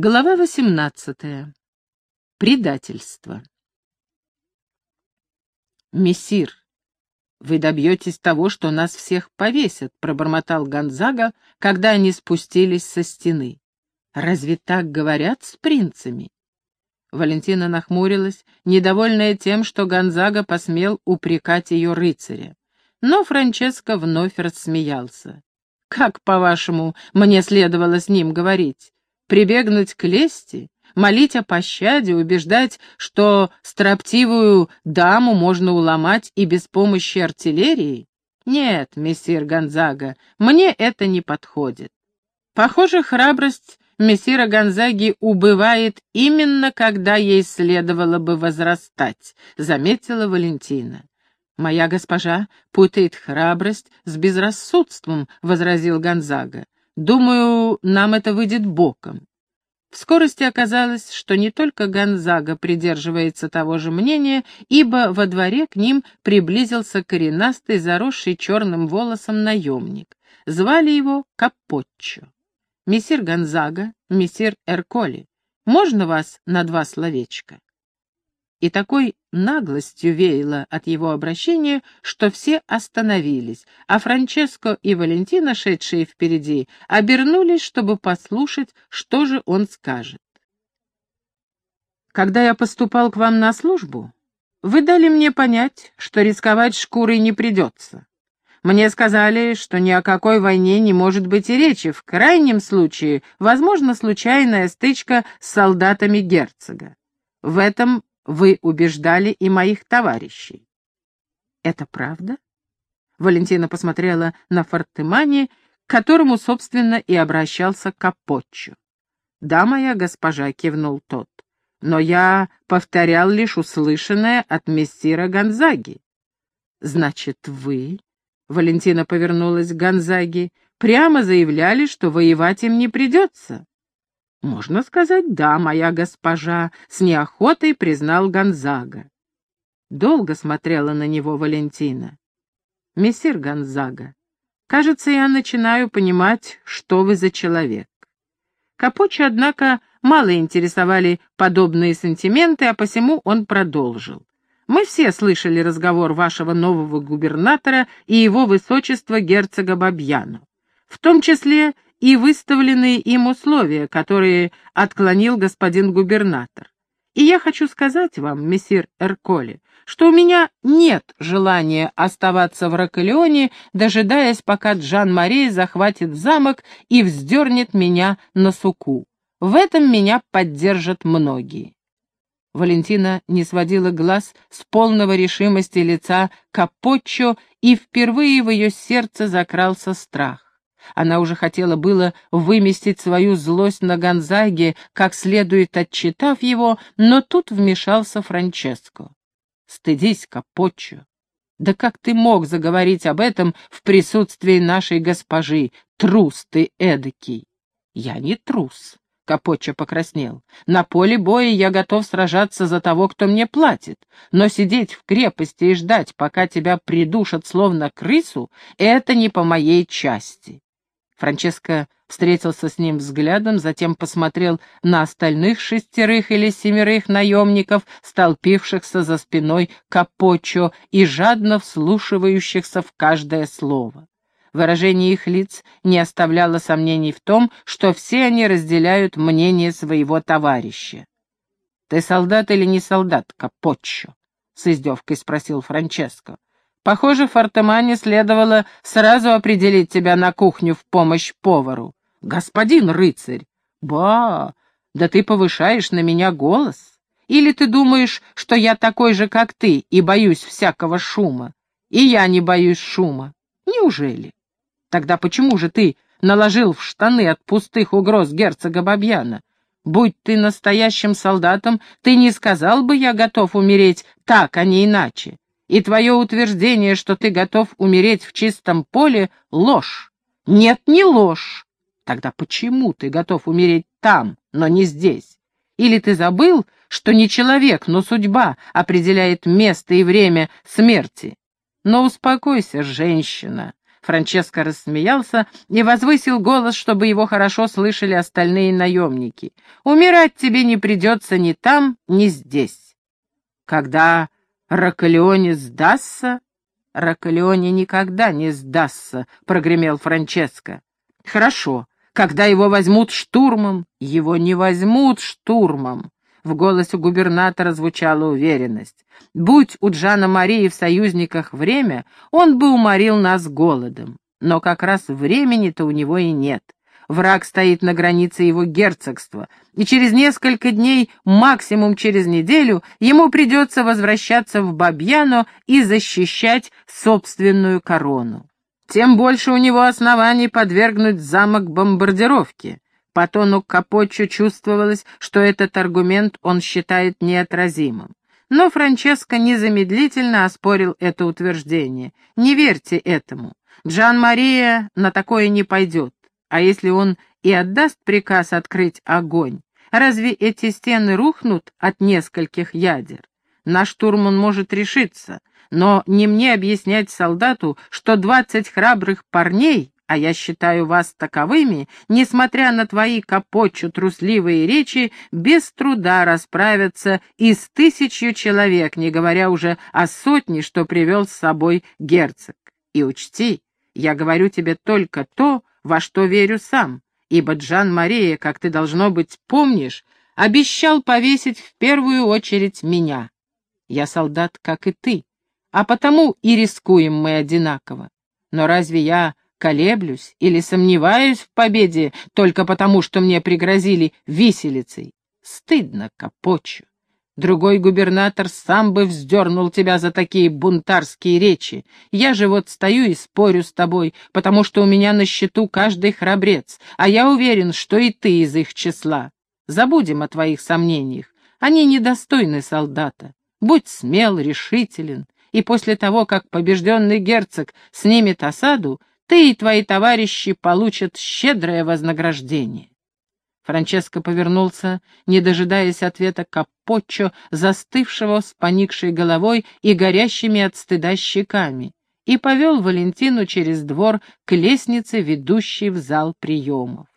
Глава восемнадцатая. Предательство. «Мессир, вы добьетесь того, что нас всех повесят», — пробормотал Гонзага, когда они спустились со стены. «Разве так говорят с принцами?» Валентина нахмурилась, недовольная тем, что Гонзага посмел упрекать ее рыцаря. Но Франческо вновь рассмеялся. «Как, по-вашему, мне следовало с ним говорить? Прибегнуть к лести, молить о пощаде, убеждать, что строптивую даму можно уломать и без помощи артиллерии? Нет, мессир Гонзага, мне это не подходит. Похоже, храбрость мессира Гонзаги убывает именно когда ей следовало бы возрастать, заметила Валентина. «Моя госпожа путает храбрость с безрассудством», — возразил Гонзага. Думаю, нам это выйдет боком. В скорости оказалось, что не только Гонзага придерживается того же мнения, ибо во дворе к ним приблизился коренастый, заросший черным волосом наемник. Звали его Капотчо. «Мессир Гонзага, мессир Эрколи, можно вас на два словечка?» И такой наглостью веяло от его обращения, что все остановились, а Франческо и Валентина, шедшие впереди, обернулись, чтобы послушать, что же он скажет. «Когда я поступал к вам на службу, вы дали мне понять, что рисковать шкурой не придется. Мне сказали, что ни о какой войне не может быть и речи, в крайнем случае, возможно, случайная стычка с солдатами герцога. В этом вы убеждали и моих товарищей. Это правда? Валентина посмотрела на Фортемани, к которому, собственно, и обращался Капотчо. «Да, моя госпожа», — кивнул тот, — «но я повторял лишь услышанное от мессира Гонзаги». «Значит, вы...» — Валентина повернулась к Гонзаге, — прямо заявляли, что воевать им не придется. «Можно сказать, да, моя госпожа», — с неохотой признал Гонзага. Долго смотрела на него Валентина. «Мессир Гонзага, кажется, я начинаю понимать, что вы за человек». Капочи, однако, мало интересовали подобные сантименты, а посему он продолжил. «Мы все слышали разговор вашего нового губернатора и его высочества герцога Бабьяну, в том числе и выставленные им условия, которые отклонил господин губернатор. И я хочу сказать вам, мессир Эрколи, что у меня нет желания оставаться в Рокалеоне, дожидаясь, пока Джан-Мария захватит замок и вздернет меня на суку. В этом меня поддержат многие. Валентина не сводила глаз с полного решимости лица Капоччо, и впервые в ее сердце закрался страх. Она уже хотела было выместить свою злость на Гонзаге, как следует отчитав его, но тут вмешался Франческо. «Стыдись, Капоччо! Да как ты мог заговорить об этом в присутствии нашей госпожи? Трус ты эдакий!» «Я не трус», — Капоччо покраснел. «На поле боя я готов сражаться за того, кто мне платит, но сидеть в крепости и ждать, пока тебя придушат словно крысу, это не по моей части. Франческо встретился с ним взглядом, затем посмотрел на остальных шестерых или семерых наемников, столпившихся за спиной Капочо и жадно вслушивающихся в каждое слово. Выражение их лиц не оставляло сомнений в том, что все они разделяют мнение своего товарища. «Ты солдат или не солдат, Капоччо?» — с издевкой спросил Франческо. Похоже, Фортемане следовало сразу определить тебя на кухню в помощь повару. Господин рыцарь! Ба! Да ты повышаешь на меня голос. Или ты думаешь, что я такой же, как ты, и боюсь всякого шума? И я не боюсь шума. Неужели? Тогда почему же ты наложил в штаны от пустых угроз герцога Бабьяна? Будь ты настоящим солдатом, ты не сказал бы, я готов умереть так, а не иначе. И твое утверждение, что ты готов умереть в чистом поле, — ложь. Нет, не ложь. Тогда почему ты готов умереть там, но не здесь? Или ты забыл, что не человек, но судьба определяет место и время смерти? Но успокойся, женщина. Франческо рассмеялся и возвысил голос, чтобы его хорошо слышали остальные наемники. «Умирать тебе не придется ни там, ни здесь. Когда Рокалеоне сдастся...» «Рокалеоне никогда не сдастся», — прогремел Франческо. «Хорошо. Когда его возьмут штурмом?» «Его не возьмут штурмом. В голосе губернатора звучала уверенность. «Будь у Джана Марии в союзниках время, он бы уморил нас голодом. Но как раз времени-то у него и нет. Враг стоит на границе его герцогства, и через несколько дней, максимум через неделю, ему придется возвращаться в Бабьяно и защищать собственную корону. Тем больше у него оснований подвергнуть замок бомбардировке. По тону Капоччо чувствовалось, что этот аргумент он считает неотразимым. Но Франческо незамедлительно оспорил это утверждение. Не верьте этому. Джан-Мария на такое не пойдет. А если он и отдаст приказ открыть огонь, разве эти стены рухнут от нескольких ядер? Наш штурм он может решиться, но не мне объяснять солдату, что двадцать храбрых парней а я считаю вас таковыми, несмотря на твои капочу трусливые речи, без труда расправятся и с тысячью человек, не говоря уже о сотне, что привел с собой герцог. И учти, я говорю тебе только то, во что верю сам, ибо Джан-Мария, как ты, должно быть, помнишь, обещал повесить в первую очередь меня. Я солдат, как и ты, а потому и рискуем мы одинаково. Но разве я колеблюсь или сомневаюсь в победе только потому, что мне пригрозили виселицей. Стыдно, Капочу. Другой губернатор сам бы вздернул тебя за такие бунтарские речи. Я же вот стою и спорю с тобой, потому что у меня на счету каждый храбрец, а я уверен, что и ты из их числа. Забудем о твоих сомнениях. Они недостойны солдата. Будь смел, решителен, и после того, как побежденный герцог снимет осаду, ты и твои товарищи получат щедрое вознаграждение. Франческо повернулся, не дожидаясь ответа Капоччо, застывшего с поникшей головой и горящими от стыда щеками, и повел Валентину через двор к лестнице, ведущей в зал приемов.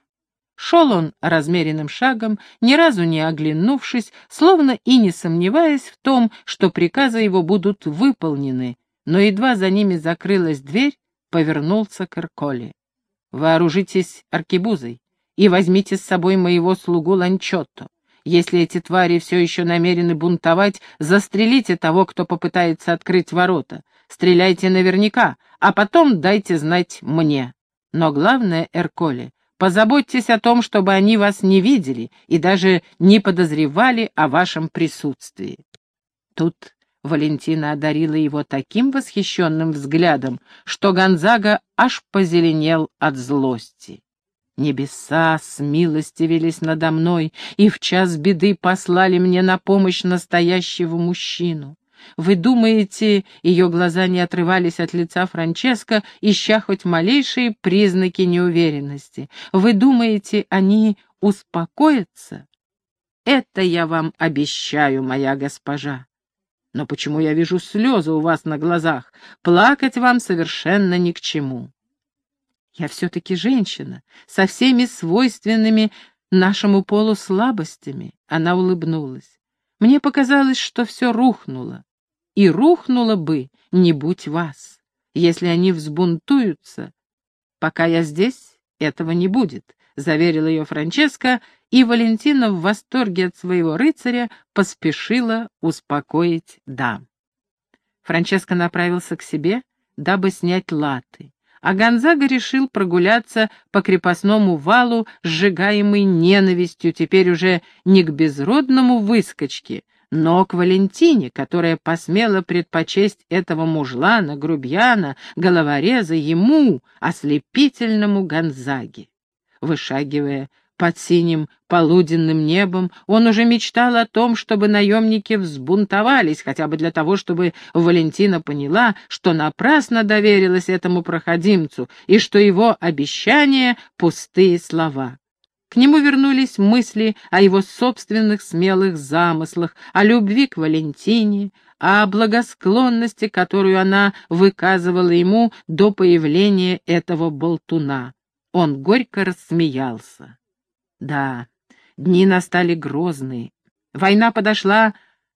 Шел он размеренным шагом, ни разу не оглянувшись, словно и не сомневаясь в том, что приказы его будут выполнены, но едва за ними закрылась дверь, повернулся к Эрколе. «Вооружитесь аркебузой и возьмите с собой моего слугу Ланчотто. Если эти твари все еще намерены бунтовать, застрелите того, кто попытается открыть ворота. Стреляйте наверняка, а потом дайте знать мне. Но главное, Эрколе, позаботьтесь о том, чтобы они вас не видели и даже не подозревали о вашем присутствии». Тут Валентина одарила его таким восхищенным взглядом, что Гонзага аж позеленел от злости. Небеса смилостивились надо мной и в час беды послали мне на помощь настоящего мужчину. Вы думаете, ее глаза не отрывались от лица Франческо, ища хоть малейшие признаки неуверенности? Вы думаете, они успокоятся? Это я вам обещаю, моя госпожа. Но почему я вижу слезы у вас на глазах? Плакать вам совершенно ни к чему. Я все-таки женщина, со всеми свойственными нашему полу слабостями. Она улыбнулась. Мне показалось, что все рухнуло. И рухнуло бы, не будь вас. Если они взбунтуются, пока я здесь, этого не будет, — заверил ее Франческо и Валентина в восторге от своего рыцаря поспешила успокоить дам. Франческо направился к себе, дабы снять латы, а Гонзага решил прогуляться по крепостному валу, сжигаемый ненавистью теперь уже не к безродному выскочке, но к Валентине, которая посмела предпочесть этого мужлана, грубьяна, головореза ему, ослепительному Гонзаге. Вышагивая под синим полуденным небом, он уже мечтал о том, чтобы наемники взбунтовались, хотя бы для того, чтобы Валентина поняла, что напрасно доверилась этому проходимцу и что его обещания — пустые слова. К нему вернулись мысли о его собственных смелых замыслах, о любви к Валентине, о благосклонности, которую она выказывала ему до появления этого болтуна. Он горько рассмеялся. Да, дни настали грозные. Война подошла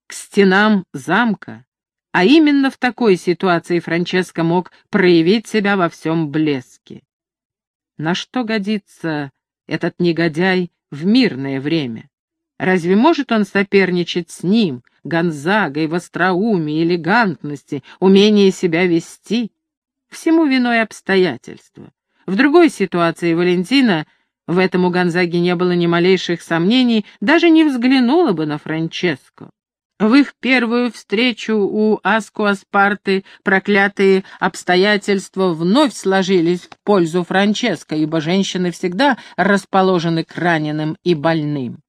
к стенам замка, а именно в такой ситуации Франческо мог проявить себя во всем блеске. На что годится этот негодяй в мирное время? Разве может он соперничать с ним, Гонзагой, в остроумии, элегантности, умении себя вести? Всему виной обстоятельства. В другой ситуации Валентина, в этом у Гонзаги не было ни малейших сомнений, даже не взглянула бы на Франческо. В их первую встречу у Аскуаспарты проклятые обстоятельства вновь сложились в пользу Франческо, ибо женщины всегда расположены к раненым и больным.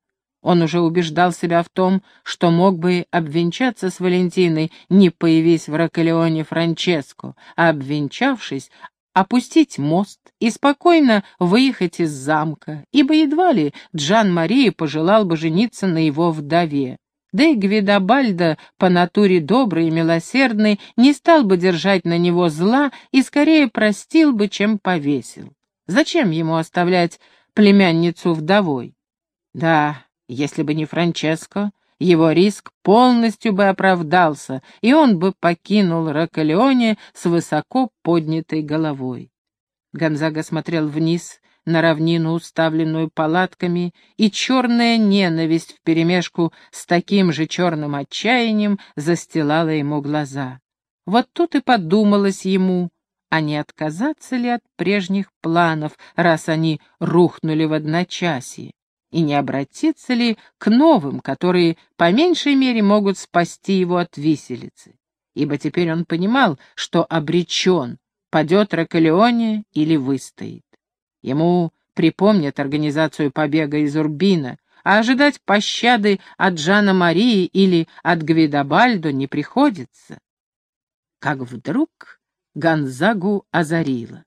Он уже убеждал себя в том, что мог бы обвенчаться с Валентиной, не появись в Рокалеоне Франческо, а обвенчавшись, опустить мост и спокойно выехать из замка, ибо едва ли Джан Мария пожелал бы жениться на его вдове. Да и Гвидобальдо, по натуре добрый и милосердный, не стал бы держать на него зла и скорее простил бы, чем повесил. Зачем ему оставлять племянницу вдовой? Да, если бы не Франческо, его риск полностью бы оправдался, и он бы покинул Рокалеоне с высоко поднятой головой. Гонзага смотрел вниз на равнину, уставленную палатками, и черная ненависть вперемешку с таким же черным отчаянием застилала ему глаза. Вот тут и подумалось ему, а не отказаться ли от прежних планов, раз они рухнули в одночасье, и не обратиться ли к новым, которые по меньшей мере могут спасти его от виселицы. Ибо теперь он понимал, что обречен, падет Рокалеоне или выстоит. Ему припомнят организацию побега из Урбина, а ожидать пощады от Джана Марии или от Гвидобальдо не приходится. Как вдруг Гонзагу озарило.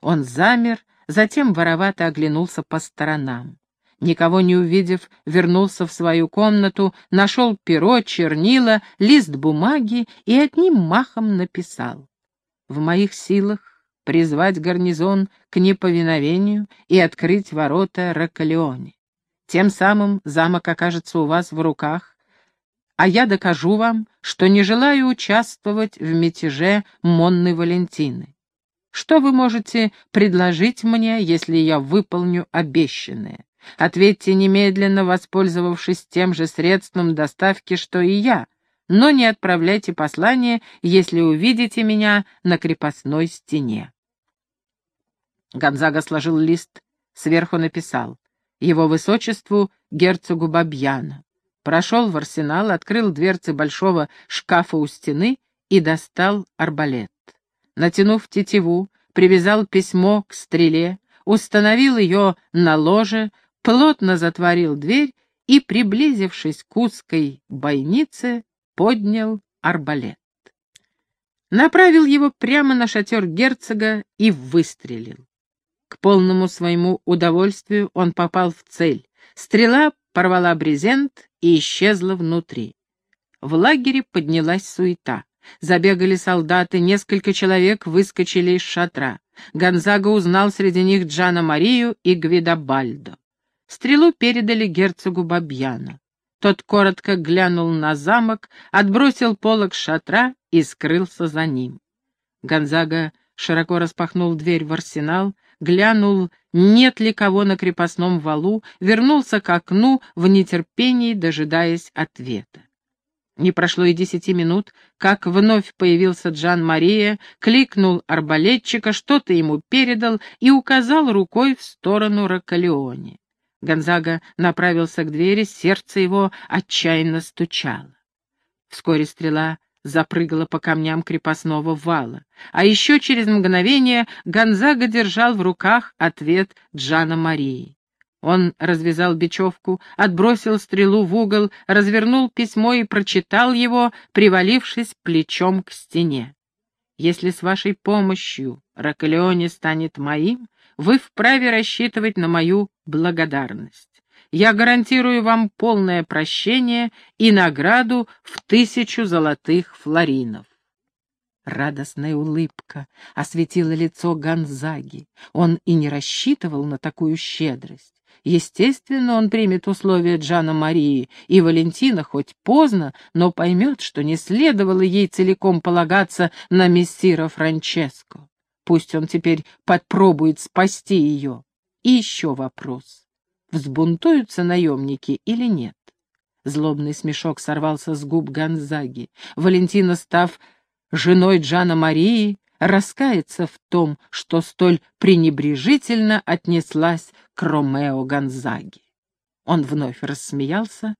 Он замер, затем воровато оглянулся по сторонам. Никого не увидев, вернулся в свою комнату, нашел перо, чернила, лист бумаги и одним махом написал. «В моих силах призвать гарнизон к неповиновению и открыть ворота Рокалеоне. Тем самым замок окажется у вас в руках, а я докажу вам, что не желаю участвовать в мятеже Монны Валентины. Что вы можете предложить мне, если я выполню обещанное? Ответьте немедленно, воспользовавшись тем же средством доставки, что и я, но не отправляйте послание, если увидите меня на крепостной стене. Гонзага сложил лист, сверху написал «Его высочеству герцогу Бабьяна». Прошел в арсенал, открыл дверцы большого шкафа у стены и достал арбалет. Натянув тетиву, привязал письмо к стреле, установил ее на ложе, плотно затворил дверь и, приблизившись к узкой бойнице, поднял арбалет. Направил его прямо на шатер герцога и выстрелил. К полному своему удовольствию он попал в цель. Стрела порвала брезент и исчезла внутри. В лагере поднялась суета. Забегали солдаты, несколько человек выскочили из шатра. Гонзага узнал среди них Джана Марию и Гвидобальдо. Стрелу передали герцогу Бабьяна. Тот коротко глянул на замок, отбросил полог шатра и скрылся за ним. Гонзага широко распахнул дверь в арсенал, глянул, нет ли кого на крепостном валу, вернулся к окну в нетерпении, дожидаясь ответа. Не прошло и десяти минут, как вновь появился Джан-Мария, кликнул арбалетчика, что-то ему передал и указал рукой в сторону Рокалеоне. Гонзага направился к двери, сердце его отчаянно стучало. Вскоре стрела запрыгала по камням крепостного вала. А еще через мгновение Гонзага держал в руках ответ Джана Марии. Он развязал бечевку, отбросил стрелу в угол, развернул письмо и прочитал его, привалившись плечом к стене. «Если с вашей помощью Рокалеоне станет моим, вы вправе рассчитывать на мою благодарность. Я гарантирую вам полное прощение и награду в тысячу золотых флоринов. Радостная улыбка осветила лицо Гонзаги. Он и не рассчитывал на такую щедрость. Естественно, он примет условия Джана Марии, и Валентина хоть поздно, но поймет, что не следовало ей целиком полагаться на мессира Франческо. Пусть он теперь подпробует спасти ее. И еще вопрос. Взбунтуются наемники или нет? Злобный смешок сорвался с губ Гонзаги. Валентина, став женой Джана Марии, раскается в том, что столь пренебрежительно отнеслась к Ромео Гонзаги. Он вновь рассмеялся,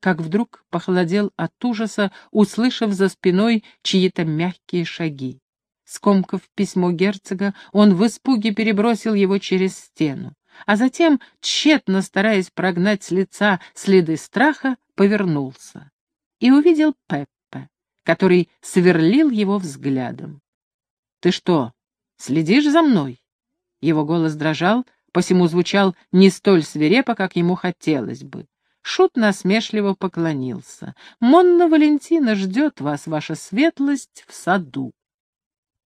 как вдруг похолодел от ужаса, услышав за спиной чьи-то мягкие шаги. Скомкав письмо герцога, он в испуге перебросил его через стену, а затем, тщетно стараясь прогнать с лица следы страха, повернулся и увидел Пеппе, который сверлил его взглядом. «Ты что, следишь за мной?» Его голос дрожал, посему звучал не столь свирепо, как ему хотелось бы. Шут насмешливо поклонился. «Монна Валентина ждет вас, ваша светлость, в саду».